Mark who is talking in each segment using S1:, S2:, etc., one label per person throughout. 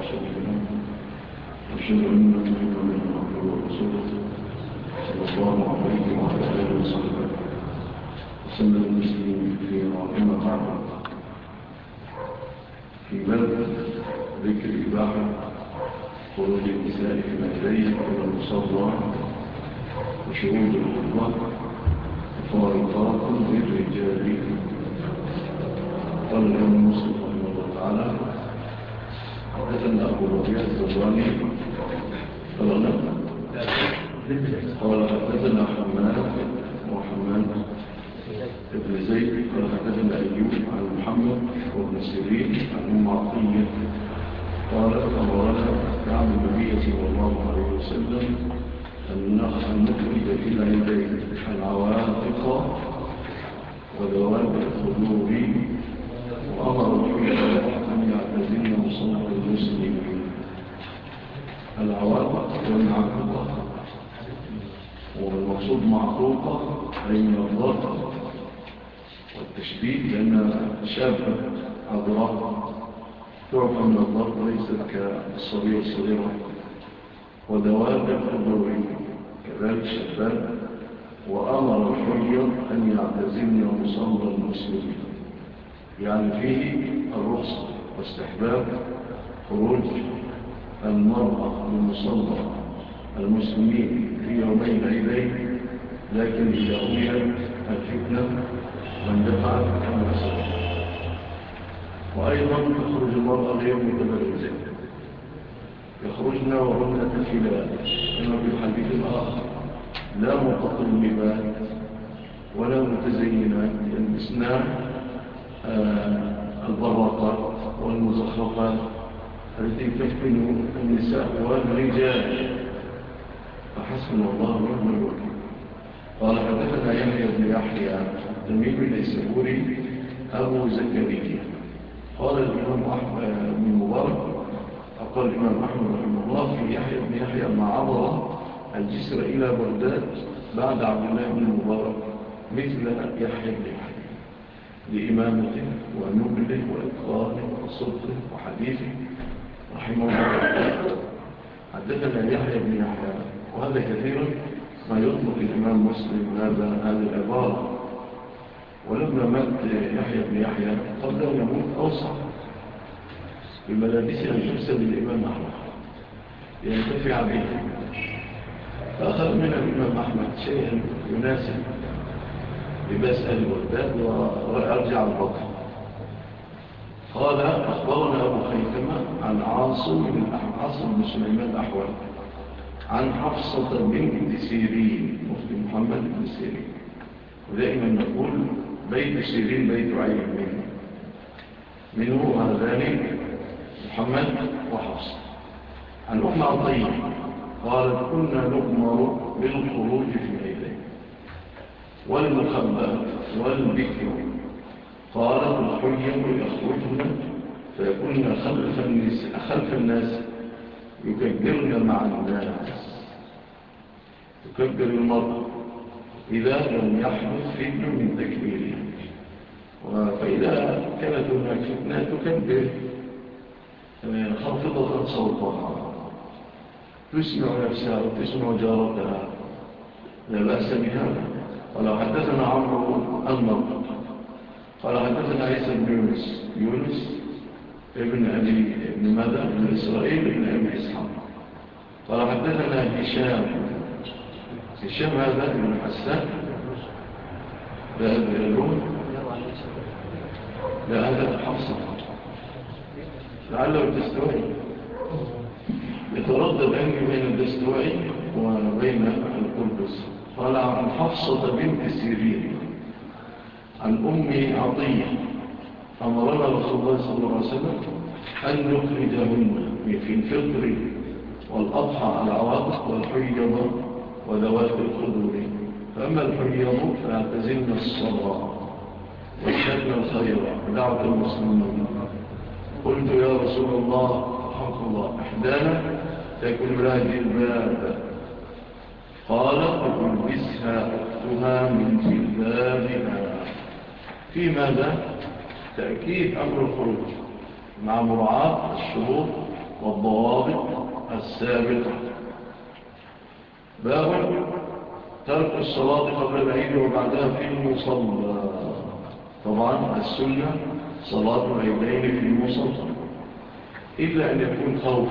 S1: وأشهد إليه أشهد أن محمدا صلى الله عليه وعلى آله وصحبه وسلم تسليما كثيرا أما بعد في باب ذكر الإباحة خروج النساء فيما إليه إلى المصلى وشهود الخطبة وفارقات للرجال قال المسلم رحمه الله تعالى وكتبنا قلوبيات الرضوان فضلنا قال حدثنا حماد وحماد ابن زيد قال أيوب عن محمد وابن سيرين عن أم عطية قال أمرنا كعب النبي صلى الله عليه وسلم أن نخرج إلى يديه العواتق وذوات الخدور وأمر في الذين وصلوا المسلمين العوارض والمعروفة والمقصود معروفة أي من الضرط والتشديد لأن شاب أضرار تعفى من الضرط ليست كالصبي الصغيرة ودواب الضرورية كذلك شباب وأمر الحجر أن يعتزلني ومصور المسلمين. يعني فيه الرخصة. واستحباب خروج المرأة المصلى المسلمين في يومين عيدين لكن إذا أميرت الفتنة واندفعت الناس وأيضا تخرج المرأة غير متبرزة يخرجنا وهن تفلات كما في الحديث الآخر لا متطلبات ولا متزينات يلبسنا الضراطات آه، والمزخرفات التي تفتن النساء والرجال فحسن الله ونعم الوكيل قال حدثنا يحيى بن يحيى التميمي اليسابوري ابو زكريا قال الامام احمد بن مبارك قال الامام احمد رحمه الله في يحيى بن يحيى ما عبر الجسر إلى بغداد بعد عبد الله بن مبارك مثل يحيى بن يحيى لإمامته ونبله وإقراره وصدقه وحديثه رحمه الله. حدثنا يحيى بن يحيى وهذا كثيرا ما يطلق الإمام مسلم هذا هذه العبارة. ولما مات يحيى بن يحيى قبل أن يموت أوصى بملابسه الجبسة للإمام أحمد. ينتفع بها فأخذ من الإمام أحمد شيئا يناسب. لباس أهل الورداد وأرجع الحكم قال أخبرنا أبو خيثمة عن عاصم بن عاصم بن سليمان الأحول عن حفصة بنت سيرين مفتي محمد بن سيرين. ودائما نقول بيت سيرين بيت عين منه. هو هذان محمد وحفصة. عن أم عطية قالت كنا نؤمر بالخروج في والمخبأ والبكر قالت الحية يخرجنا فيكون خلف الناس, خلف الناس يكبرن مع الناس. تكبر المرء إذا لم يحدث فكر من تكبيره. فإذا كانت هناك فتنة تكبر. خفضة صوتها. تسمع نفسها وتسمع جارتها. لا بأس بهذا. قال حدثنا عمرو المرض قال حدثنا عيسى بن يونس. يونس ابن أبي ابن ماذا ابن إسرائيل ابن أبي إسحاق. قال حدثنا هشام. هشام هذا ابن حسان. ذهب إلى الروم ده الحفصه حفصة. لعله الدستوائي يتردد أنه بين الدستوائي وبين القدس قال عن حفصة بنت سيرين عن أمي عطية أمرنا رسول الله صلى الله عليه وسلم أن نخرجهن في الفطر والأضحى العواتق والحيض وذوات الخدور فأما الحيض فاعتزلنا الصلاة وشكنا الخير. ودعوة المسلمين. قلت يا رسول الله حق الله. إحدانا تكون لها الباب. قال فحبسها أختها من جلابها في ماذا؟ تأكيد أمر الخروج مع مراعاة الشروط والضوابط السابقة. باب ترك الصلاة قبل العيد وبعدها في المصلى. طبعا السنة صلاة العيدين في المصلى. إلا أن يكون خوف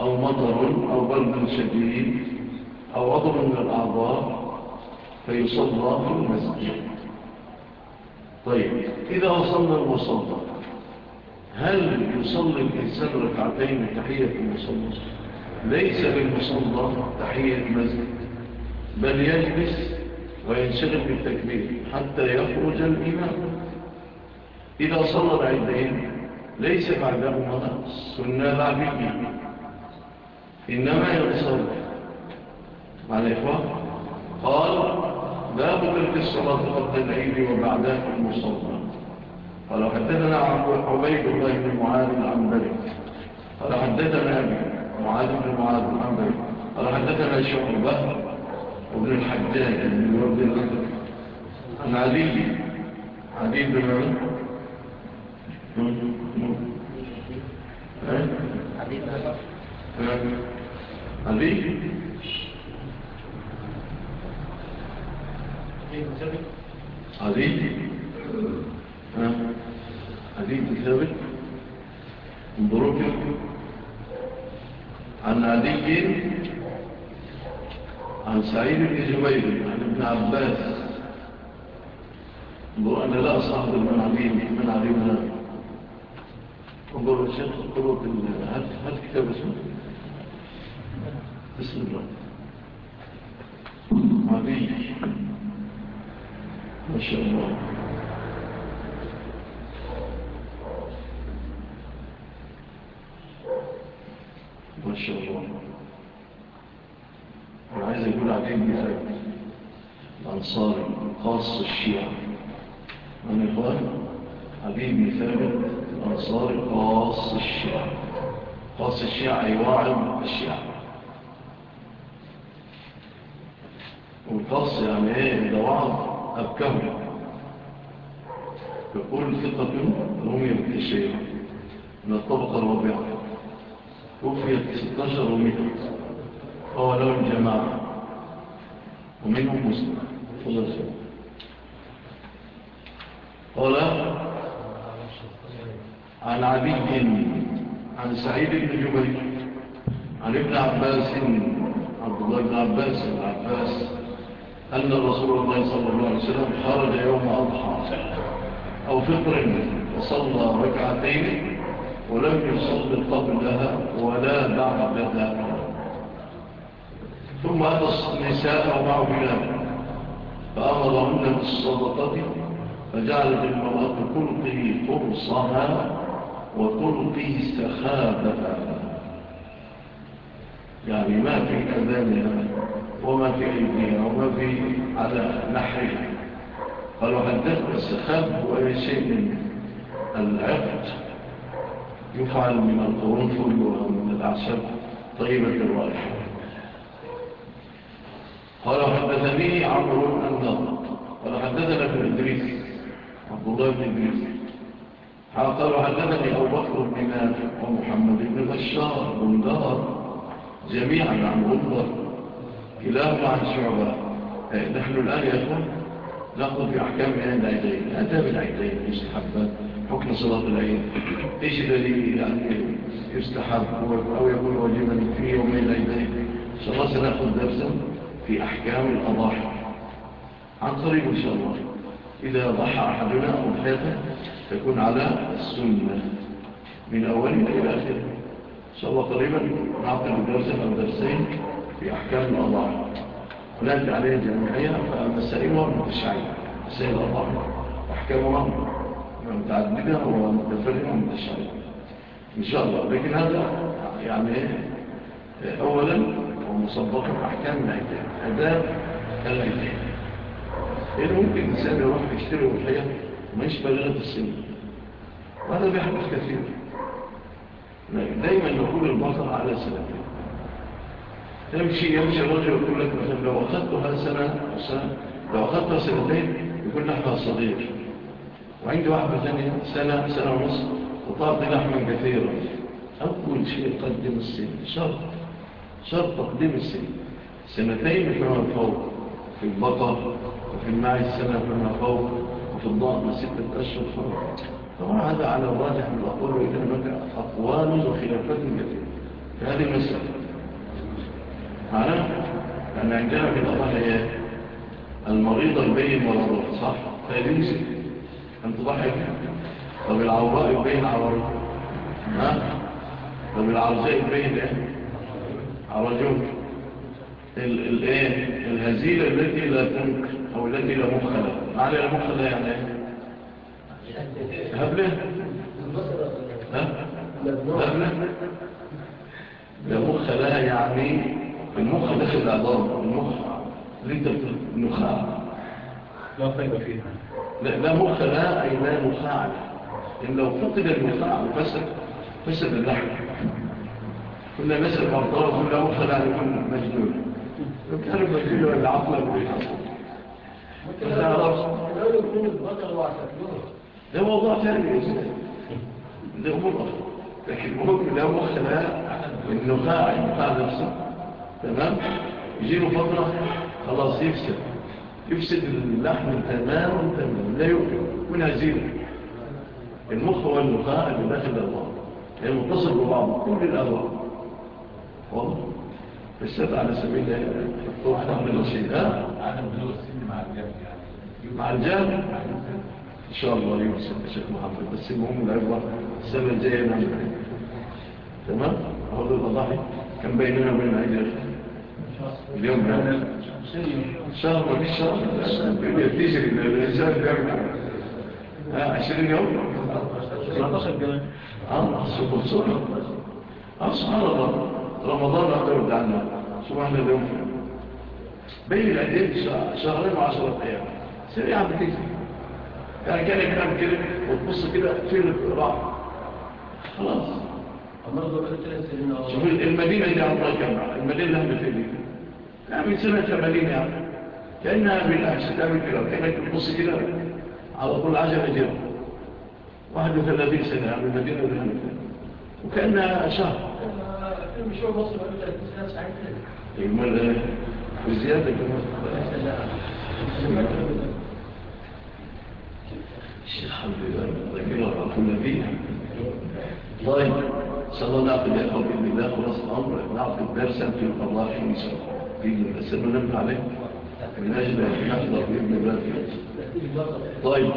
S1: أو مطر أو برد شديد. أو عضو من الأعضاء فيصلى في المسجد. طيب إذا وصلنا المصلى هل يصلي الإنسان ركعتين تحية المصلى؟ ليس بالمصلى تحية المسجد بل يجلس وينشغل بالتكبير حتى يخرج الإمام. إذا صلى العيدين ليس بعدهما سنة لعبية إنما يصلي مع الإخوة قال باب ترك الصلاة قبل العيد وبعدها في المصلى. قال حدثنا عبيد الله بن معاذ بلد قال حدثنا أبي معاذ بن معاذ بلد قال حدثنا شعبة وابن الحجاج بن رب الأنبري عن علي علي بن عمر علي؟ عظيم عظيم بسبب انظروا عن علي عن سعيد بن جبير عن ابن عباس۔ انظروا أنا لا أصحب من عليم من عليمنا انظروا الشيخ قلوب هل كتاب اسمه بسم الله عليك ماشاء الله ما شاء الله أنا عايز أقول عجبني فرق الانصاري خاص الشيعة من الاخوان حبيبي ثابت الانصاري خاص الشيعة خاص الشيعة يواعد الشيعة والخاص يعني إيه ده وعد الكون يقول ثقة رميت الشيء من الطبقة الرابعة. وفيت 16 رمية قالوا الجماعة. ومنهم مسلم. قال عن عبيد عن سعيد بن جبريل عن ابن عباس عبد الله بن عباس. العباس أن رسول الله صلى الله عليه وسلم خرج يوم أضحى. أو فطر وصلى ركعتين ولم يصل قبلها ولا بعدها ثم أتى النساء ومعه بلاد فأمرهن بالصدقة فجعلت المرأة تلقي فرصها وتلقي سخابها يعني ما في أذانها وما في ابننا وما في على نحرنا قالوا هدف السخاب هو شيء من العقد. يفعل من القرنفل ومن الأعشاب طيبة الرائحة. قال حدثني عمرو النضر. قال حدثنا ابن إدريس عبد الله بن إدريس. قال حدثني أبو بكر بن نافع ومحمد بن بشار بن دار جميعا عن غدر إلى عن شعبة إيه، نحن الآن يا أخوان نأخذ أحكام عين العيدين أداب العيدين يستحب حكم صلاة العيد. إيش دليل أن يعني يستحب أو يكون واجبا في يومين العيدين؟ صلاة سنأخذ درسا في أحكام الأضاحي. عن طريق إن شاء الله. إذا ضحى أحدنا أو ثلاثة تكون على السنة. من أول إلى آخر إن شاء الله قريبا نعطي درسا أو درسين. بأحكام الله. هناك عليها جميعية فالمسائل والمتشعية مسائل الله. أحكام الله متعددة ومتفرقة ومتشعية إن شاء الله. لكن هذا يعني آه، أولا ومصدقا أحكام الأيتام أداب الأيتام إيه ممكن الإنسان يروح يشتري وحياة ومايش بلغة السن. وهذا بيحدث كثير دايما يقول البطل على سنتين. تمشي يمشي الرجل يقول لك مثلا لو أخذتها سنة سنة لو أخذتها سنتين يقول لحمة صغير وعندي واحدة ثانية سنة سنة ونص وطاقي لحما كثيرا. أول شيء قدم السن شرط شرط تقديم السن. سنتين فيما فوق في البقر وفي المعي السنة فيما فوق وفي الضغط ستة أشهر فوق. طبعا هذا على الراجح من الأقوال وإذا هناك أقوال وخلافات كثيرة. في هذه المسألة معناه لأن عندنا في الأضاحة هي المريض البين والضحى صح؟ فيبنسي أن تضحك طب العوضاء البين عوراء ها؟ طب العوضاء البين إيه؟ الآن إيه؟ الهزيلة التي لا تنكر أو التي لا مخلة معنى لا مخلة يعني إيه؟ هبلة ها؟ هبلة لا مخلة يعني المخ داخل العظام المخ ليه تبتل نخاع
S2: لا طيب فيها.
S1: لا, لا مخ لا أي لا نخاع إن لو فقد النخاع فسد فسد اللحم. كنا مثل مرضاه كنا مخ لا يكون مجنون. لو كان مجنون ولا عقل
S3: أبو الحصن لو يكون البطل وعسكوه
S1: ده موضوع ثاني يا سيدي ده أمور أخرى لكن المهم لا مخ لا النخاع النخاع نفسه. تمام. يجيله فترة خلاص يفسد. يفسد اللحم تماما تماما لا يؤكل. من المخ والنخاع اللي يعني داخل الله هي متصل ببعض. كل الأرواح والله فالسد على سبيل الله. من الرشيد
S2: عدم بلوغ السن مع الجامع
S1: مع الجامع إن شاء الله يوسف الشيخ محمد. بس المهم العبرة السنة الجاية نعمل. تمام؟ أقول الأضاحي كان بيننا وبين عيد الأخير اليوم ده شهر وليس شهر الدنيا بتجري الانسان بيعمل عشرين يوم
S2: 19 كمان
S1: الله سبحان الله سبحان الله رمضان أقدر بدعنا سبحان الله بين العدين شهرين وعشرة أيام سريعا بتجري يعني كان يكلم كده وتبص كده فين الراحة خلاص شوف المدينة دي عمرها كام المدينة اللي هم بتقليل نعمل سنة ثمانين يا أخي كأنها بالله ستعمل كده كانت تنقص كده على طول عجل جرى 31 سنة عبد مدينة والهنة وكأنها شهر
S3: مشروع مصر
S1: يقول بزيادة كمان الحمد لله ذكرها كنا فيها الله صلى الله عليه وسلم بإذن الله ورسل أمره نعطي الدرس أنت الله في نسبه بس انه نمت عليه من أجل ان يحضر بابن بلد طيب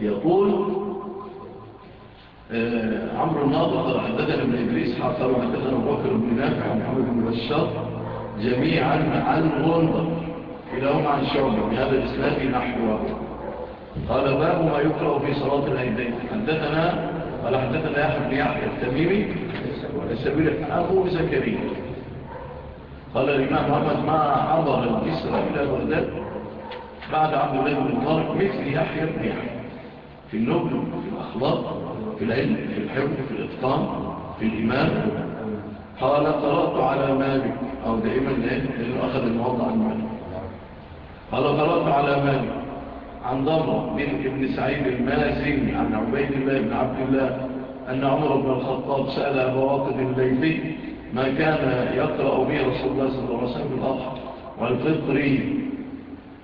S1: يقول آه، عمرو الناظر قد حدثنا ابن إدريس قال حدثنا بكر بن نافع عن محمد بن بشار جميعا عن غندر كلاهما عن شعبة بهذا الاسلام نحو قال باب ما يقرأ في صلاة العيدين. حدثنا قال حدثنا يحيى بن يحيى التميمي السبيل أبو زكريا. قال الإمام محمد ما حضر الإسرى إلى بغداد بعد عبد الله بن طارق مثل يحيى بن يحيى. في النبل في الأخلاق في العلم في الحفظ في الإتقان في الإيمان. قال قرأت على مالك. أو دائما لأنه أخذ الموضع عن مالك. قال قرأت على مالك. عن ضمر من ابن سعيد المازني عن عبيد الله بن عبد الله أن عمر بن الخطاب سأل أبواطب الليلي ما كان يقرأ به رسول الله صلى الله عليه وسلم الأضحى والفطر.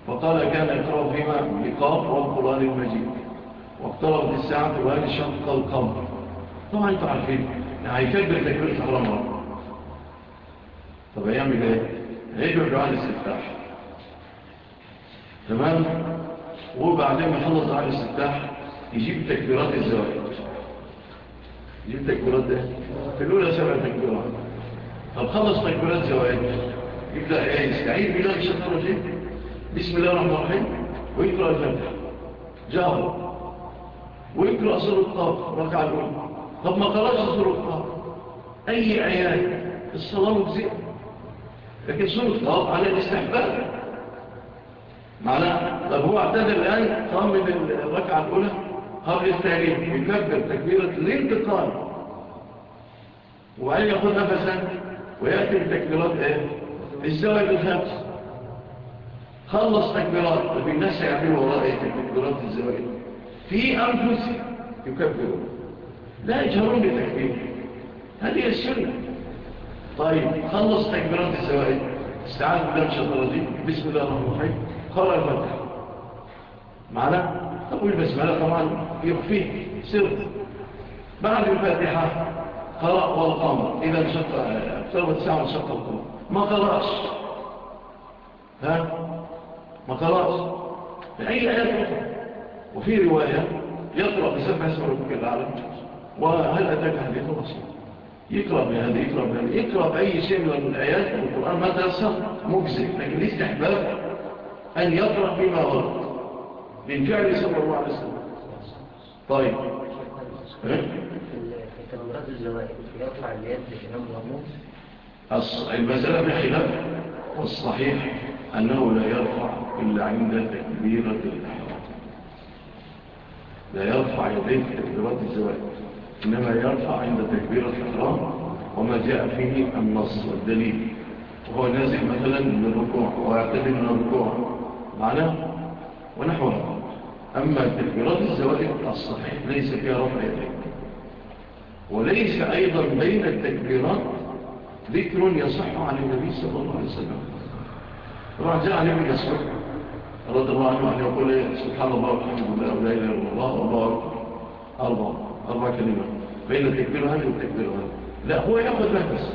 S1: فقال كان يقرأ فيما لقاء والقرآن المجيد. واقتربت الساعة وهل شق القمر طبعا أنت عارفين يعني هيكبر تكبير الحرام مرة طب هيعمل إيه؟ هيجبر دعاء الاستفتاح تمام؟ وبعدين ما يخلص دعاء الاستفتاح يجيب تكبيرات الزواج. يجيب تكبيرات ده في الأولى سبع تكبيرات. طب خلص تكبيرات زواج. يبدأ يستعين بالله الشيطان الرجيم بسم الله الرحمن الرحيم. ويقرأ الفاتحة. جاهو ويقرأ سورة الطاق ركعة الأولى. طب ما قرأش سورة الطاق أي عيان الصلاة مجزئة. لكن سورة الطاق على الاستحباب. معناه طب هو اعتذر الآن قام من الركعة الأولى قبل التاريخ يكبر تكبيرة الانتقال وهل يأخذ نفسا ويأتي التكبيرات إيه الزواج الخمس خلص تكبيرات طب الناس يعملوا وراء تكبيرات الزواج في أنفسهم يكبرون لا يجهرون بتكبير هذه السنة. طيب خلص تكبيرات الزواج استعاد بالله الشطراني بسم الله الرحمن الرحيم قرأ الفتح معنا طب الله طبعا. يخفيه سر. بعد الفاتحة. قراء والقمر إذا انشق اقتربت الساعة وانشق القمر ما قرأش ها؟ ما قرأش بأي آيات أخرى وفي رواية يقرأ بسبع اسم ربك العالم وهل أتاك هذه الرسول يقرأ بهذا يقرأ بهذا يقرأ بأي شيء من الآيات والقرآن ما تأثر؟ مجزئ. لكن الاستحباب أن يقرأ بما ورد. من فعل صلى الله عليه وسلم. طيب.
S4: الزوائد يرفع اليد لإمام الأمور
S1: المسألة بخلاف والصحيح أنه لا يرفع إلا عند تكبيرة الإحرام. لا يرفع يديه تكبيرات الزواج إنما يرفع عند تكبيرة الإحرام. وما جاء فيه النص والدليل وهو نازل مثلا من الركوع ويعتبر من الركوع. معناه ونحوه أما تكبيرات الزواج الصحيح ليس فيها رفع يديه. وليس أيضا بين التكبيرات ذكر يصح عن النبي صلى الله عليه وسلم. رجع عن ابن مسعود رضي الله عنه أن يقول إيه؟ سبحان الله والحمد لله ولا إله إلا الله الله أكبر أربع أربع كلمات. بين التكبير هذه والتكبير هذه لا هو يأخذ نفس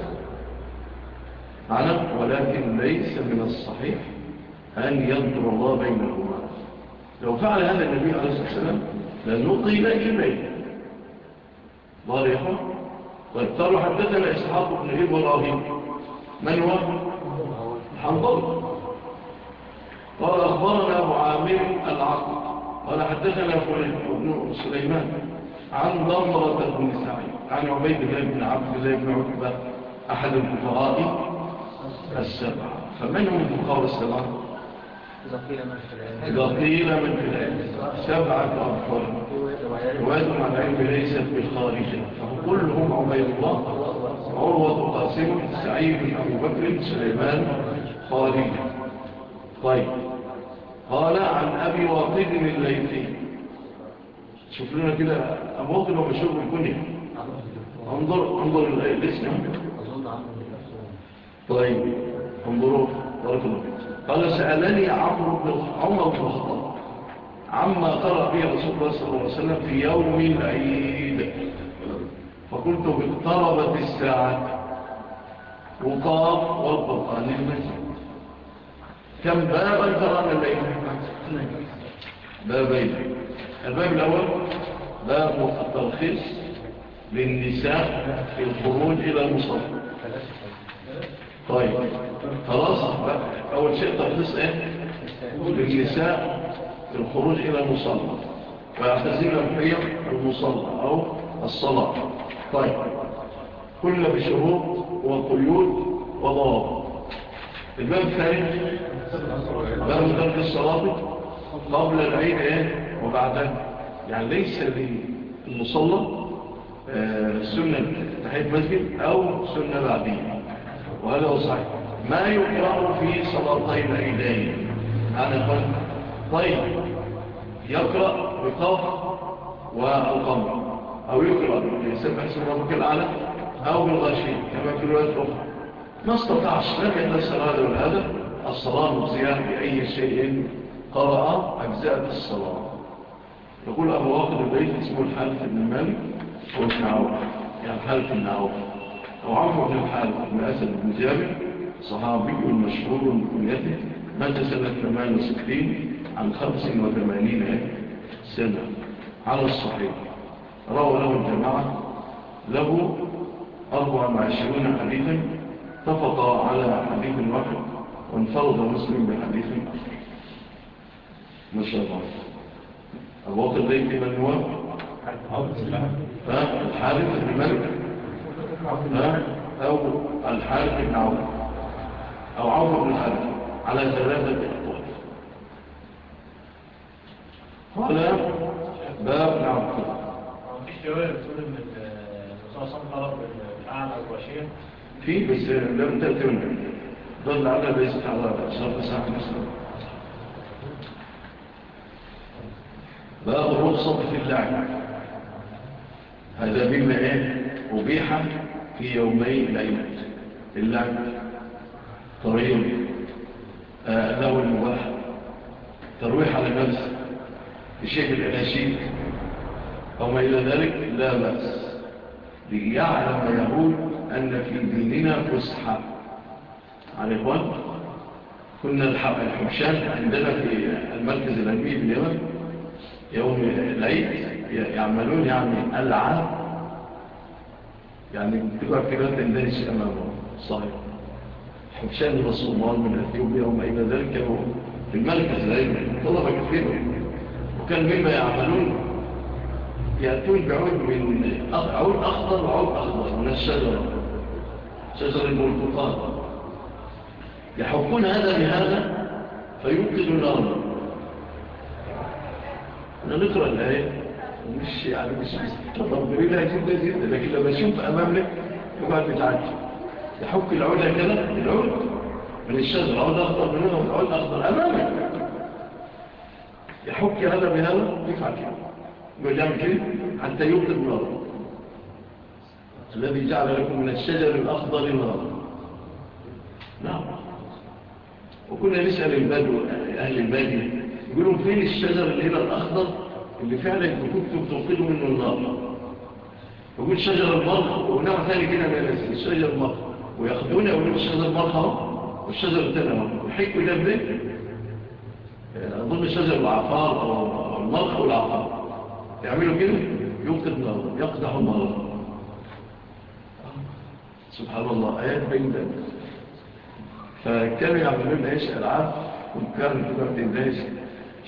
S1: على ولكن ليس من الصحيح أن ينظر الله بينهما. لو فعل هذا النبي عليه الصلاة والسلام لنطيل إليه. ضريحة طيب، قال حدثنا إسحاق بن إبراهيم. من هو؟ حنظر قال أخبرنا أبو عامر العقل. قال حدثنا ابن سليمان عن ضمرة بن سعيد عن عبيد الله بن عبد الله بن عتبة أحد الكفراء السبعة. فمن هم الكفراء السبعة؟ إذا قيل من في العلم. سبعة أفضل رواية عن علم ليست بالخارجة فكلهم عبيد الله. عروة قاسم سعيد أبو بكر سليمان خارجة طيب. قال عن أبي واقد الليثي. شوف لنا كده أمواقد ومشوف الكنية. انظر انظر الاسم نعم؟ طيب. انظروا الله قال سألني بن عمر بن الخطاب. عما قرأ به رسول الله صلى الله عليه وسلم في يوم العيد. فقلت اقتربت الساعة. وقام وضبط عن المسجد. كم بابا ترى من بابين. الباب الأول باب الترخيص للنساء في الخروج إلى المصر طيب خلاص. أول شيء ترخيص إيه؟ للنساء. الخروج إلى المصلى. فيعتزل الحيض المصلى أو الصلاة. طيب. كل بشروط وقيود وضواب الباب الثاني. باب ترك الصلاة قبل العيد إيه؟ وبعدها يعني ليس للمصلى آه، سنة تحية مسجد أو سنة بعدية وهذا هو صحيح. ما يقرأ في صلاتين العيدين أنا قلت طيب. يقرأ بقاف والقمر أو يقرأ يسمح اسم ربك الأعلى أو بالغاشين كما في الولايات الأخرى ما استطاعش لك إلا الصلاة والهدف الصلاة مزيان بأي شيء قرأ أجزاء الصلاة يقول أبو واقد البيت اسمه الحالف بن مالك ابن عوف يعني الحالف بن عوف أو عمر بن الحالف بن أسد بن جابر صحابي مشهور بكنيته مات سنة 68 عن خمس وثمانين سنة. على الصحيح. روى له الجماعة. له أربع وعشرون حديثا. تفق على حديث واحد. وانفرض مسلم بحديث آخر. ما شاء الله. الوقت ذلك من هو الحارث بن ملك أو الحارث بن عوف. أو عوف بن الحارث. على ثلاثة أقوال صلاة باب نعم
S2: مفيش رواية بتقول ان الرسول صلى الله عليه وسلم الأعلى والشيخ
S1: في بس لم تتم ضل على بيزة على صار ساعة مصر باب الرخصة في اللعب هذا مما إيه؟ أبيحة في يومين العيد. اللعب طريق آه له المباح ترويح على نفسه الشيخ الأناشيك أو ما إلى ذلك لا بأس. ليعلم اليهود أن في ديننا فسحة. عن إخوان كنا الحبشان عندنا في المركز العلمي باليمن يوم العيد يعملون يعني ألعاب يعني بتبقى كبات الناس أمامهم صحيح. حبشان الله من أثيوبيا وما إلى ذلك في المركز العلمي طلب كثير. كان مما يعملون. يأتون بعود من عود أخضر وعود أخضر من الشجر. شجر البرتقال يحكون هذا بهذا فيوقد الأرض. أنا نقرأ الآية. مش يعني مش تضبري لها جدا جدا لكن لما أشوف أمامك يقعد بتعجي يحك العود هكذا العود من الشجر. عود أخضر منه وعود أخضر أمامك يحك هذا بهذا ويفعل كده. يقول يعمل كده حتى يوقف نارا الذي جعل لكم من الشجر الأخضر نارا نعم. وكنا نسأل البدو أهل البادية يقولون فين الشجر اللي هنا الأخضر؟ اللي فعلا كنتم تنقذوا منه النار. يقول شجر المرخ ونوع ثاني كده من الشجر المرخ وياخذونه ويقول الشجر المرخ والشجر التاني وحكوا ده أظن شجر العفار أو المرخ والعفار يعملوا كده؟ يوقد نار يقدح النار سبحان الله آيات بين ذلك فكانوا يعملون عيش ألعاب وكانوا كده بتندهش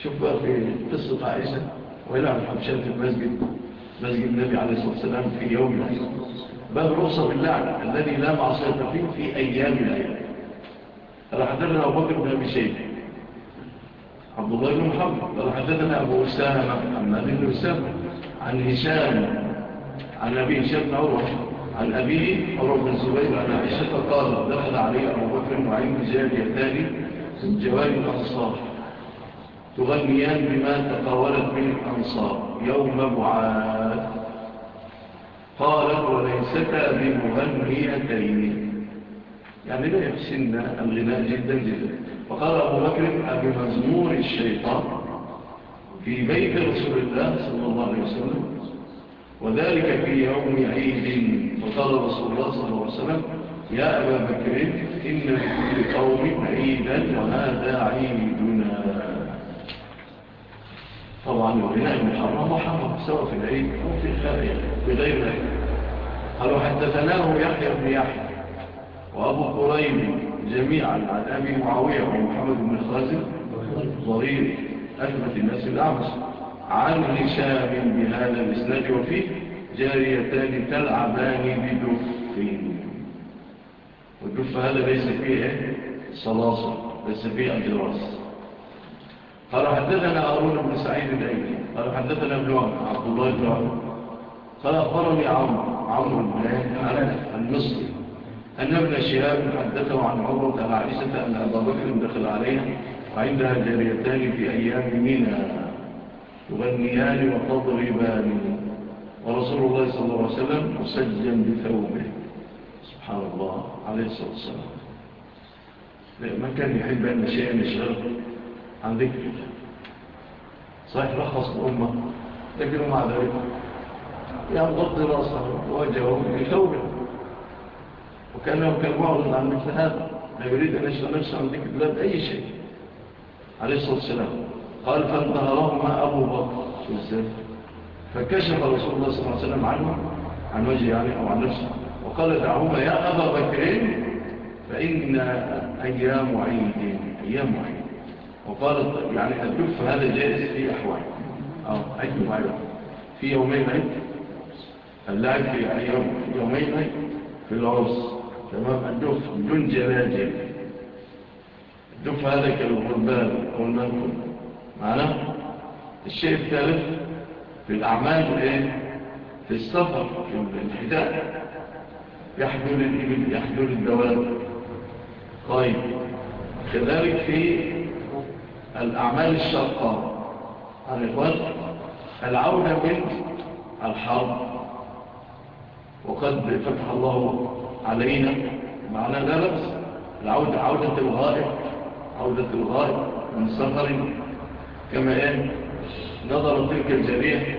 S1: شوف بقى في قصة عائشة وهنا عن الحبشان في المسجد مسجد النبي عليه الصلاة والسلام في يوم العيد. باب رخصة باللعب الذي لا معصية فيه في أيام العيد. راح درنا أبو بكر بن أبي شيخ عبد الله بن محمد. قال حدثنا أبو أسامة عن بن أسامة عن هشام عن أبي هشام بن عروة عن أبي عروة بن الزبير عن عائشة قال دخل علي أبو بكر وعين بجاب يداني من جوار الأنصار. تغنيان بما تقاولت من الأنصار يوم بعاد. قالت وليست بمغنيتين. يعني لا يحسن الغناء جدا جدا. وقال أبو بكر أبي مزمور الشيطان في بيت رسول الله صلى الله عليه وسلم وذلك في يوم عيد. فقال رسول الله صلى الله عليه وسلم يا أبا بكر إن كل قوم عيدا وهذا عيدنا. طبعا وبناء المحرم محرم سواء في العيد أو في الخارج بغير العيد قالوا حدثناه يحيى بن يحيى وأبو قريب. جميعا عن أبي معاوية ومحمد بن خازم ضرير اجمه الناس الأعمش عن هشام بهذا الإسناد وفيه جاريتان تلعبان بدف والدف هذا ليس فيه صلاصة ليس فيه أجراس قال حدثنا أرون بن سعيد الأيدي قال حدثنا ابن عبد الله بن عمر قال أخبرني عمرو عمرو بن عمرو المصري أن ابن شهاب حدثه عن عمرة عن عائشة أن أبا بكر دخل عليها وعندها جاريتان في أيام منى تغنيان وتضربان. ورسول الله صلى الله عليه وسلم مسجن بثوبه. سبحان الله عليه الصلاة والسلام. ما كان يحب أن شيئا يشغل عن ذكر الله. صحيح رخص الأمة لكنه مع ذلك. ينضط رأسه ووجهه بثوبه. وكانه كالمعرض عن مثل هذا لا يريد أن يشرب نفسه عن ذكر الله بأي شيء. عليه الصلاة والسلام. قال فانتهرهما أبو بكر. فكشف رسول الله صلى الله عليه وسلم عنه عن وجهه يعني أو عن نفسه. وقال دعهما يا أبا بكرين فإن أيام عيد أيام عيد. وقال يعني الدف هذا جائز في أحوال أو أي معي في يومين عيد. اللعب في يومين عيد. في العرس تمام الدف بدون ينجرجر الدف هذا كالغربان قلنا لكم معنا الشيء الثالث في الأعمال في السفر في الانحداد يحضر الإبل يحضر الدواب. طيب كذلك في الأعمال الشرقة الإخوات العودة من الحرب. وقد فتح الله علينا. معنى لا لبس العودة عودة الغائب عودة الغائب من سفر. كما قال نظر تلك الجريح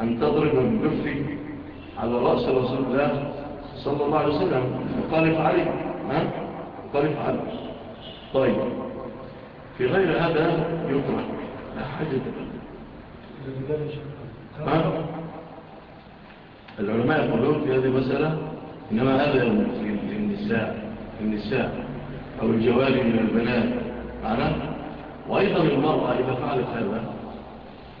S1: أن تضرب بكفي على رأس رسول الله صلى الله عليه وسلم. وقال افعلي ها؟ وقال افعلي طيب في غير هذا يطرح لا حاجة. ها؟ العلماء يقولون في هذه المسألة إنما هذا في النساء في النساء أو الجوال من البنات. معنا وأيضا المرأة إذا فعلت هذا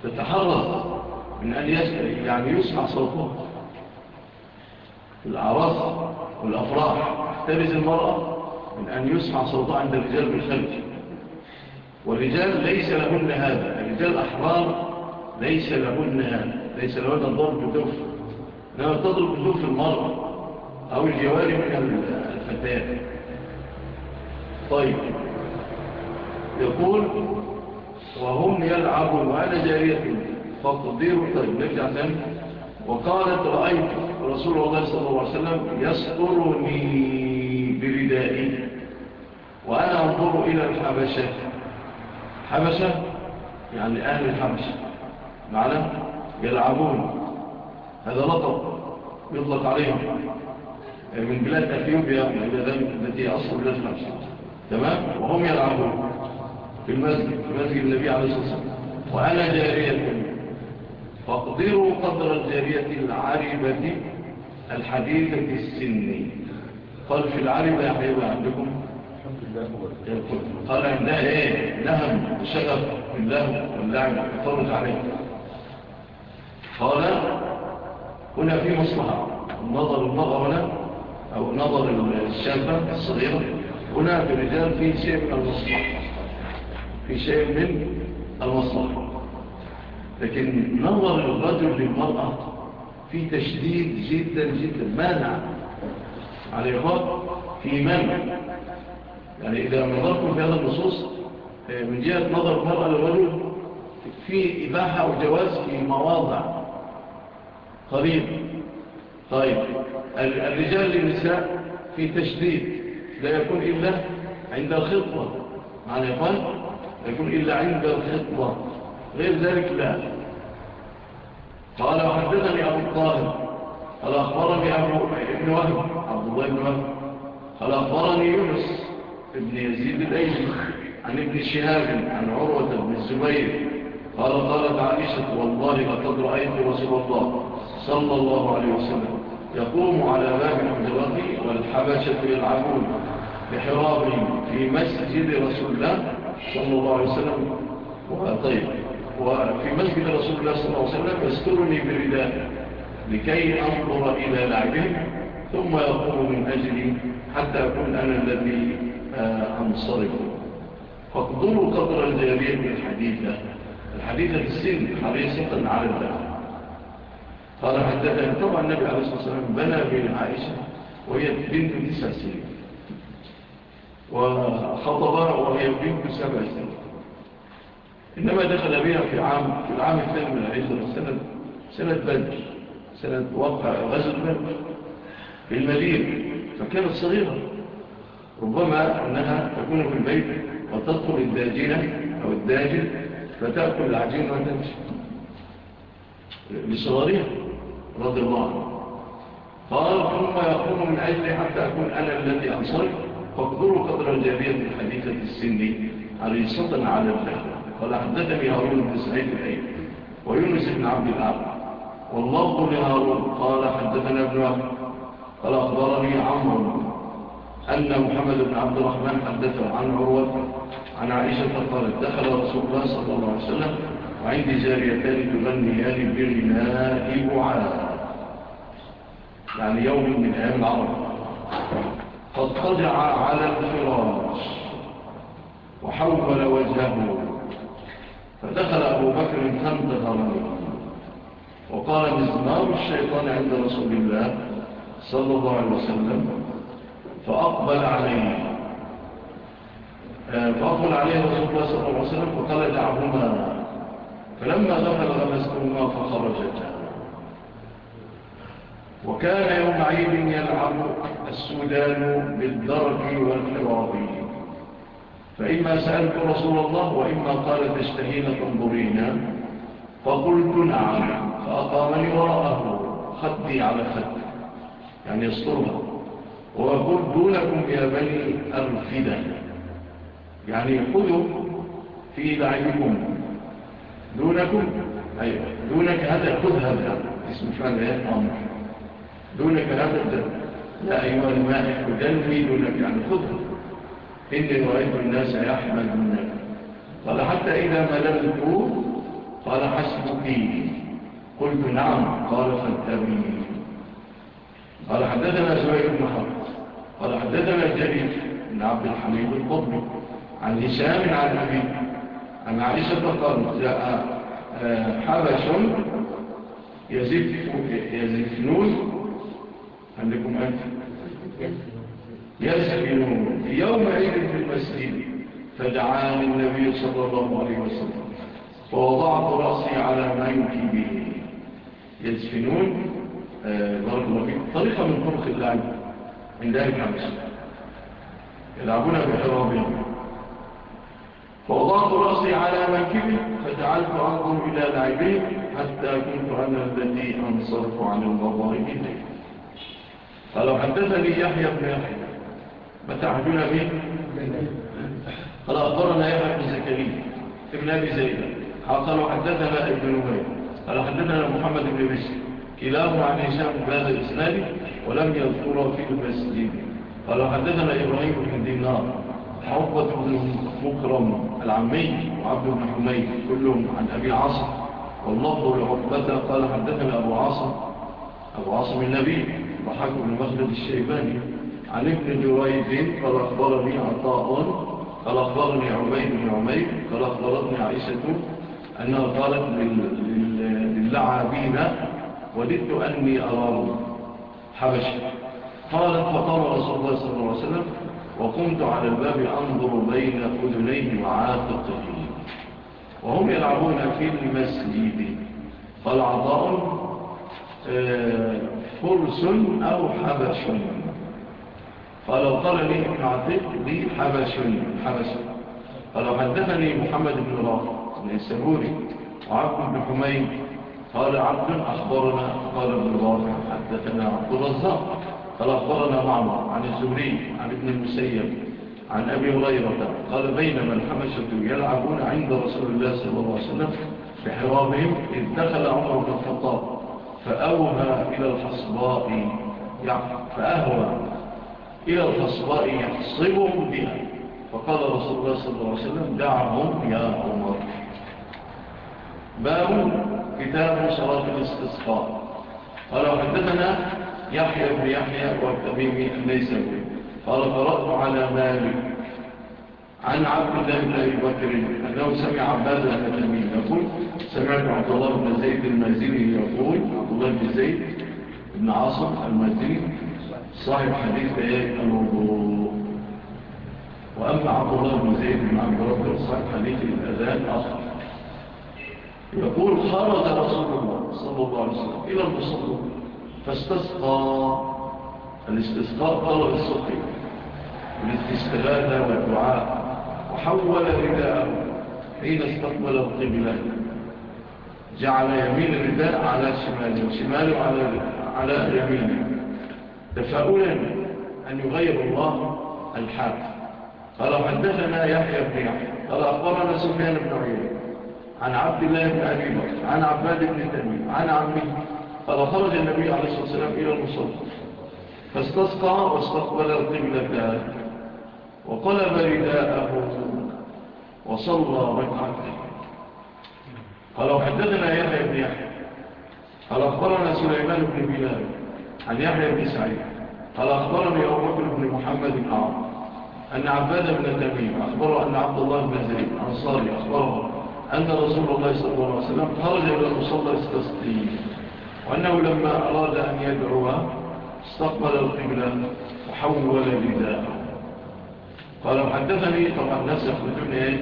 S1: تتحرر من أن يسأل يعني يسمع صوتها الأعراس والأفراح. تحترز المرأة من أن يسمع صوتها عند الرجال بالخلف. والرجال ليس لهن هذا. الرجال أحرار ليس لهن هذا ليس لهن الضرب بالدف إنما تضرب بالدف المرأة. أو الجواري من الفتاة طيب. يقول وهم يلعبون على جارية فقدير طيب. نرجع ثاني. وقالت رأيت رسول الله صلى الله عليه وسلم يسطرني بردائي وأنا أنظر إلى الحبشة. حبشة؟ يعني أهل الحبشة. معنا يلعبون. هذا لطب يطلق عليهم. من بلاد أثيوبيا وهي ذلك التي أصل بلاد خمسة تمام؟ وهم يلعبون في المسجد في مسجد النبي عليه الصلاة والسلام. وأنا جارية فاقدروا قدر الجارية العربة الحديثة السنية. قال في العربة يا حبيبي عندكم؟ قال عندها إيه؟ لهم شغف بالله واللعب تفرج عليه قال هنا في مصلحة. النظر النظر هنا. أو نظر الشابة الصغيرة هناك رجال في شيء من المصلحة. في شيء من المصلحة. لكن نظر الرجل للمرأة في تشديد جدا جدا. مانع على الإخوات في منع يعني إذا نظركم في هذا النصوص آه، من جهة نظر المرأة للرجل في إباحة وجواز في مواضع قريبة طيب. الرجال للنساء في تشديد لا يكون إلا عند الخطوة معنى يقول لا يكون إلا عند الخطوة غير ذلك لا. قال وحدثني أبو الطاهر قال أخبرني أبو ابن وهب عبد الله بن وهب قال أخبرني يونس ابن يزيد الأيجي عن ابن شهاب عن عروة بن الزبير قال قالت عائشة والله لقد رأيت رسول الله صلى الله عليه وسلم. يقوم على باب الحجرات والحبشة يلعبون بحراب في مسجد رسول الله صلى الله عليه وسلم. وطيب وفي مسجد رسول الله صلى الله عليه وسلم يسترني بالرداء لكي أنظر إلى لعبه ثم يقوم من أجلي حتى أكون أنا الذي آه، أنصرف فاقدروا قدر الجارية الحديثة الحديثة السن حريصة على اللعب قال حدثنا طبعا النبي عليه الصلاة والسلام بنى بالعائشة وهي بنت تسع سنين. وخطبها وهي بنت سبع سنين. إنما دخل بها في عام في العام الثاني من العزة سنة سنة بدر سنة وقع غزل بدر في المدينة. فكانت صغيرة. ربما أنها تكون في البيت وتدخل الداجنة أو الداجن فتأكل العجين وتمشي. لصغارها رضي الله عنه. قال ثم يقوم من أجل حتى أكون أنا الذي أنصرف فاقدروا قدر الجابية من حديثة السن حريصة على الله قال أحدثني هارون بن سعيد الحين ويونس بن عبد الأعلى والله لهارون قال حدثنا ابن عبد قال أخبرني عمرو أن محمد بن عبد الرحمن حدثه عن عروة عن عائشة قالت دخل رسول الله صلى الله عليه وسلم وعندي جاريتان تغنيان برناء وعاد يعني يوم من أيام العرب قد على الفراش وحول وجهه. فدخل أبو بكر خمدة وقال مزمار الشيطان عند رسول الله صلى الله عليه وسلم. فأقبل عليه. آه، فأقبل عليه رسول الله صلى الله عليه وسلم فقال دعهما فلما دخل غمزتهما فخرجتا. وكان يوم عيد يلعب السودان بالدرج والحراضي فإما سألت رسول الله وإما قال تشتهين تنظرين. فقلت نعم. فأقامني وراءه خدي على خدي. يعني يسطرها وأقول دونكم يا بني أرفدا. يعني خذوا في لعبكم. دونكم. أيوة. دونك هذا خذ هذا. اسم فعل إيه؟ أمر. دونك لا تقدر يا أيها المائح دلوي دونكا إني رأيت الناس يحمدونكا قال حتى إذا مللت قال حسبك. قلت نعم. قال فاتبعيني قال حدثنا زهير بن حرب. قال حدثنا جرير بن عبد الحميد الضبي عن هشام عن أبي عن عائشة قال جاء آه، حبش يزفنون عندكم أنت يسكنون يومئذ في المسجد فدعاني النبي صلى الله عليه وسلم فوضعت رأسي على منكبه يدفنون آه، بارك الله طريقة من طرق اللعب. من دائم حمس يلعبون بحرابهم فوضعت رأسي على منكبه فجعلت أنظر إلى لعبه حتى كنت أنا الذي أنصرف عن النظر إليه. قالوا حدثني يحيى بن يحيى. ما تعهدون به؟ قال أخبرنا يحيى بن زكريا ابن أبي زيد. قالوا حدثنا ابن نبي قال حدثنا محمد بن بشر. كلاه عن هشام بهذا الإسناد ولم يذكره في المسجد. قال حدثنا إبراهيم بن دينار. عقبة بن مكرم العمي وعبد بن حميد كلهم عن أبي عاصم. والنظر لعقبته قال حدثنا أبو عاصم. أبو عاصم النبي. وحكم بن مخلد الشيباني. عن ابن جريد قال أخبرني عطاء قال أخبرني عمير بن عمير قال أخبرتني عائشة أنها قالت للعابين وددت أني أراه حبشة. قالت فقام رسول الله صلى الله عليه وسلم وقمت على الباب أنظر بين أذنيه وعاتقه وهم يلعبون في المسجد. قال عطاء آه، فرس أو حبش فلو قال لي ابن لي حبش حبش فلو حدثني محمد بن رافع بن السبوري وعبد بن حميد قال عبد أخبرنا قال ابن رافع حدثنا عبد الرزاق قال أخبرنا معمر عن الزهري عن ابن المسيب عن أبي هريرة قال بينما الحمشة يلعبون عند رسول الله صلى الله عليه وسلم في إذ دخل عمر بن الخطاب. فأوهى إلى الحصباء فأهوى إلى الحصباء يحصبهم بها. فقال رسول الله صلى الله عليه وسلم دعهم يا عمر. باب كتاب صلاة الاستسقاء؟ قال وحدثنا يحيى بن يحيى والتميمي ليس قال قرأت على مالك. عن عبد الله بن أبي بكر أنه سمع عباد بن تميم يقول سمعت عبد الله بن زيد المازني يقول عبد الله بن زيد بن عاصم المازني صاحب حديث إيه الوضوء. وأما عبد الله بن زيد بن عبد ربه صاحب حديث الأذان أصلا يقول خرج رسول الله صلى الله عليه وسلم إلى المصلى فاستسقى. الاستسقاء طلب الصحيح للاستغاثة والدعاء وحول رداءه حين استقبل القبلة. جعل يمين الرداء على شماله وشماله على, على يمينه. تفاؤلا أن يغير الله الحال. قال حدثنا يحيى بن يحيى قال أخبرنا سفيان بن عيون عن عبد الله بن أبي بكر عن عباد بن تميم عن عمه. قال خرج النبي عليه الصلاة والسلام إلى المصطفى فاستسقى واستقبل القبلة. وقلب رداءه وصلى ركعتين. قال حدثنا يحيى بن يحيى. قال أخبرنا سليمان بن بلال عن يحيى بن سعيد. قال أخبرني أبو بكر بن محمد الأعرى أن عباد بن تميم أخبره أن عبد الله بن زيد الأنصاري أخبره أن رسول الله صلى الله عليه وسلم خرج إلى المصلى استسقيه وأنه لما أراد أن يدعو استقبل القبلة وحول بداءه قال حدثني طبعا الناس يخرجون إيه؟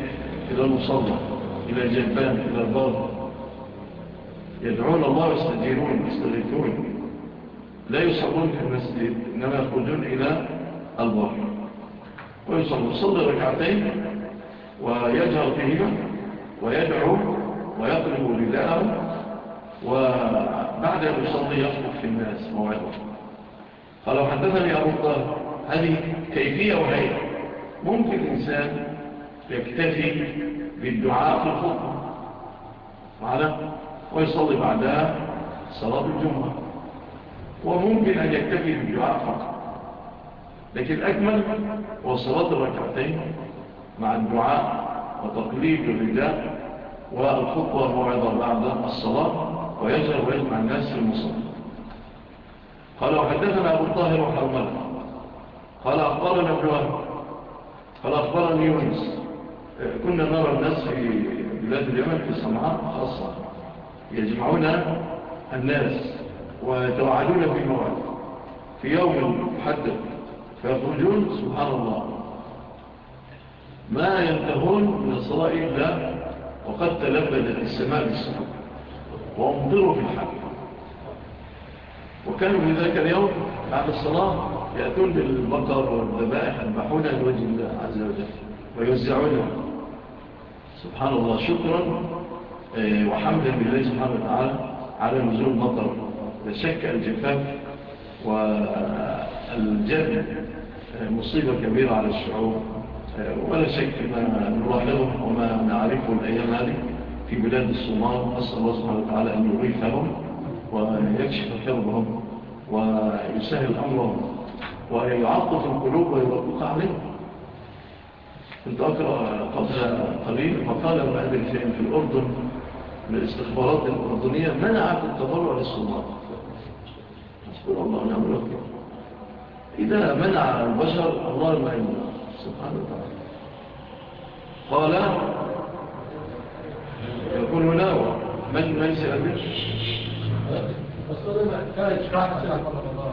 S1: إلى المصلى إلى جبان إلى البار يدعون الله يستجيرون يستغيثون. لا يصلون في المسجد إنما يخرجون إلى البر. ويصلوا صلى ركعتين ويجهر فيهم ويدعو ويقلب رداءه وبعد أن يصلي يصبح في الناس موعظه قالوا حدثني أبو الله هذه كيفية وهيئة. ممكن الإنسان يكتفي بالدعاء في الخطبة. معنا ويصلي بعدها صلاة الجمعة. وممكن أن يكتفي بالدعاء فقط. لكن الأكمل هو صلاة الركعتين مع الدعاء وتقليد الرداء والخطبة الموعظة بعد الصلاة ويجر ويجمع الناس في المصلى قال وحدثنا أبو الطاهر وحرملة. قال أخبرنا أبو قال أخبرني يونس. إيه، كنا نرى الناس في بلاد اليمن في صنعاء خاصة. يجمعون الناس ويتوعدون في موعد في يوم محدد. فيخرجون سبحان الله. ما ينتهون من الصلاة إلا وقد تلبدت السماء بالسماء. وأمطروا في الحق وكانوا في ذلك اليوم بعد الصلاة يأتون بالبقر والذبائح المحونة لوجه الله عز وجل ويوزعونها سبحان الله شكرا. إيه، وحمدا لله سبحانه وتعالى على نزول مطر لا شك الجفاف والجرد إيه، مصيبة كبيرة على الشعوب. إيه، ولا شك ما نلاحظه وما نعرفه الأيام هذه في بلاد الصومال. أسأل الله سبحانه وتعالى أن يغيثهم ويكشف كربهم ويسهل أمرهم. ويعطف القلوب ويبطوط عليه كنت أقرأ قبل قليل مقاله من أهل الفهم في الأردن من الاستخبارات الأردنية منعت التبرع للصومال. سبحان الله نعم لك. إذا منع البشر الله المعين سبحانه وتعالى قال يقول مناوى من من سأبير أصلا
S3: كان إشراح الله.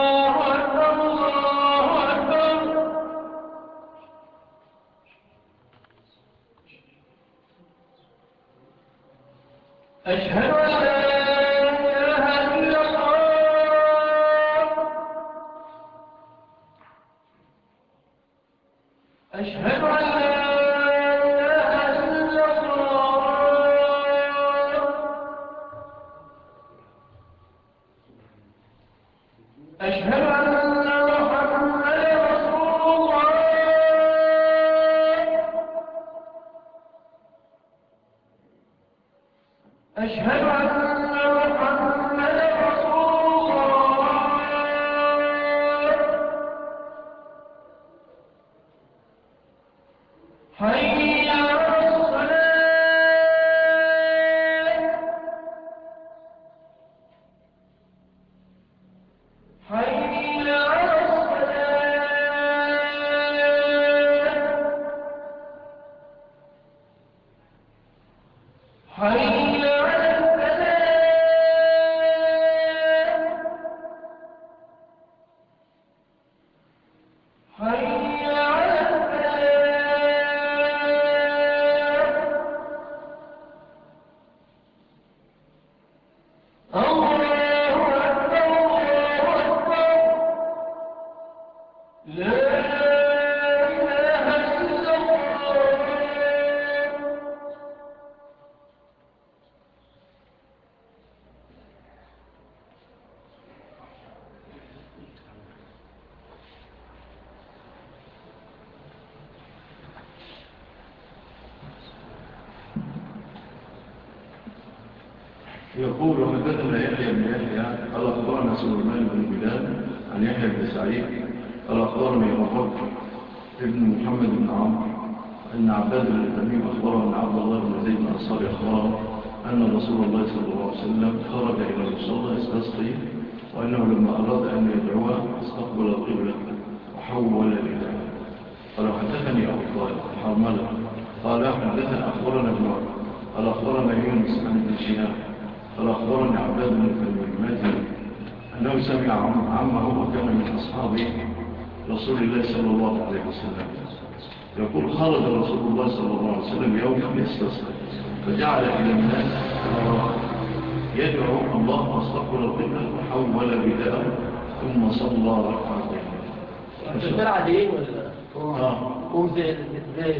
S3: أشهد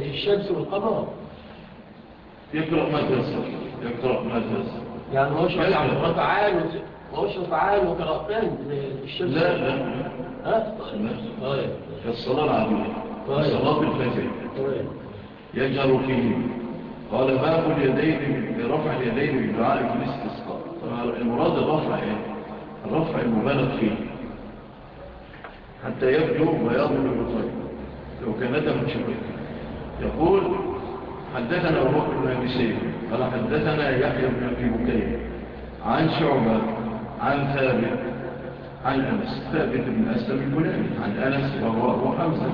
S3: الشمس والقمر.
S1: يقرأ مجلس يقرأ مجلس
S3: يعني هو ركعان هو وقرأ وقراءتان للشمس.
S1: لا لا لا.
S3: طيب.
S1: طيب. الصلاة
S3: العظيمة
S1: الصلاة طيب. الفجر.
S3: طيب.
S1: يجهر فيه. قال باب اليدين برفع اليدين بدعاء الاستسقاء المراد الرفع إيه؟ الرفع المبالغ فيه. حتى يبدو بياض من لو كان ندم من شبكه يقول حدثنا أبو بكر بن أبي سيف قال حدثنا يحيى بن أبي بكير عن شعبة عن ثابت عن أنس ثابت بن أسلم الكلامي عن أنس وهو أبو حمزة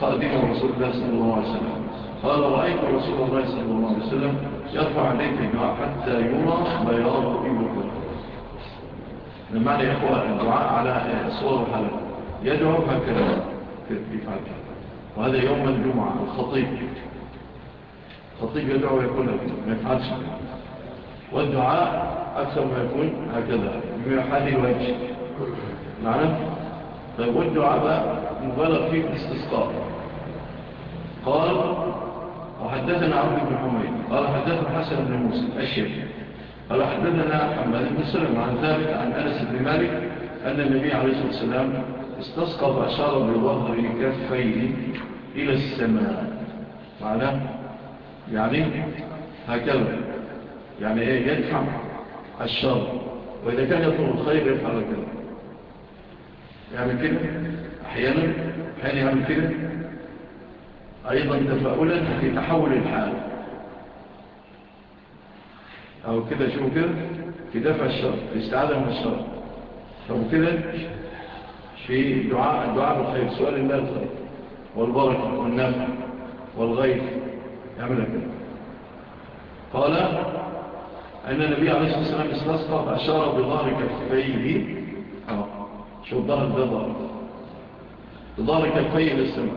S1: خادم رسول الله صلى الله عليه وسلم. قال رأيت رسول الله صلى الله عليه وسلم يرفع عليك الدعاء حتى يرى بياض إبوكم لما يا إخوة الدعاء على صور الحلقة يدعو هكذا في الفاتحة وهذا يوم الجمعة الخطيب. الخطيب يدعو يكون ما يفعلش والدعاء أكثر ما يكون هكذا بمحل الوجه. معنا طيب والدعاء مبالغ فيه الاستسقاء. قال وحدثنا عبد بن حميد. قال حدثنا حسن بن موسى الشيخ قال حدثنا حمد بن سلم عن ثابت عن أنس بن مالك أن النبي عليه الصلاة والسلام استسقط فأشار بظهر كفيه إلى السماء. معناه يعني هكذا. يعني إيه؟ يدفع الشر. وإذا كان يطلب الخير يفعل كده يعمل يعني كده؟ أحيانا؟ أحيانا يعمل كده. أيضا تفاؤلا في تحول الحال. أو كده شو كده؟ في دفع الشر في استعادة من الشر. أو كده في دعاء دعاء الخير سؤال الله الخير طيب. والبركة والنفع والغيث. يعمل كده إيه؟ قال أن النبي عليه الصلاة والسلام استسقى أشار بظهر كفيه. شو الظهر ده ظهر. بظهر كفيه للسماء.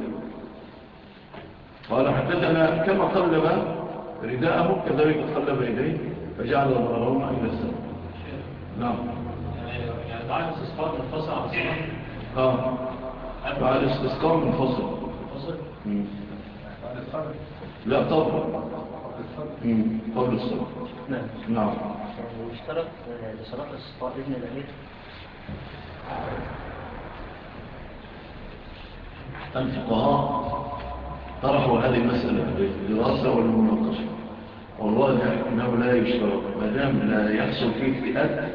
S1: قال حدثنا كما قلب رداءه؟ كذلك قلب يديه فجعل ظهرهما إلى السماء. نعم.
S2: يعني دعاء الاستسقاء انفصل عن السماء
S1: آه افعل الاستسقاء
S2: من
S1: فصل؟ لا طبعا قبل الصلاة
S4: نعم۔
S1: نعم
S4: واشترك لصلاة الاستسقاء إذن الأمير
S1: الفقهاء طرحوا هذه المسألة بالدراسة والمناقشة. والواضح أنه لا يشترك ما دام لا يحصل فيه فئات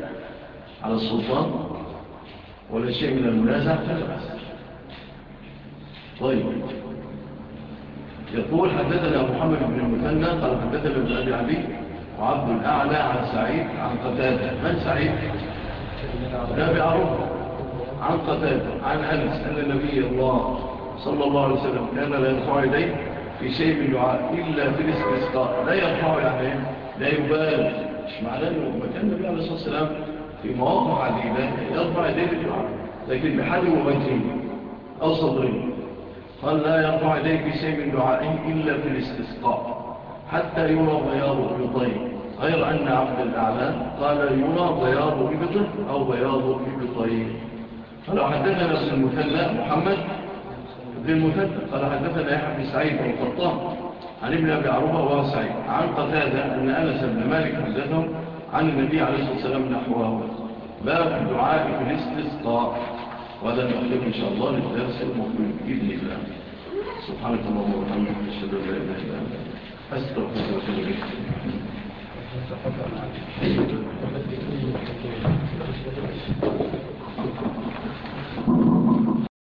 S1: على السلطان. ولا شيء من المنازع طيب. يقول حدثنا محمد بن المثنى قال حدثنا ابن أبي عبي وعبد الأعلى عن سعيد عن قتادة. من سعيد؟ نبي عروه عن قتادة عن أنس أن نبي الله صلى الله عليه وسلم كان لا يرفع يديه في شيء من دعاء إلا في الاستسقاء. لا يرفع إليه لا يبال معناه أنه كان النبي عليه الصلاة والسلام في مواقع عديدة يرفع يديه بالدعاء لكن بحجم وبنزين أو صدرين قال لا يرفع يديه في شيء من دعائه إلا في الاستسقاء حتى يرى بياض ابطيه غير أن عبد الأعلى قال يرى بياض ابطه أو بياض ابطيه قال حدثنا نفس المثلى محمد بن المثلى قال حدثنا يحيى بن سعيد بن القطان عن ابن أبي عروبة وهو سعيد. عن قتادة أن أنس بن مالك حدثهم عن النبي عليه الصلاة والسلام نحوه. باب الدعاء في الاستسقاء وهذا نقلب إن شاء الله للدرس المقبل بإذن الله. سبحانك الله وبحمدك أشهد أن لا إله إلا أنت أستغفرك وأتوب إليك.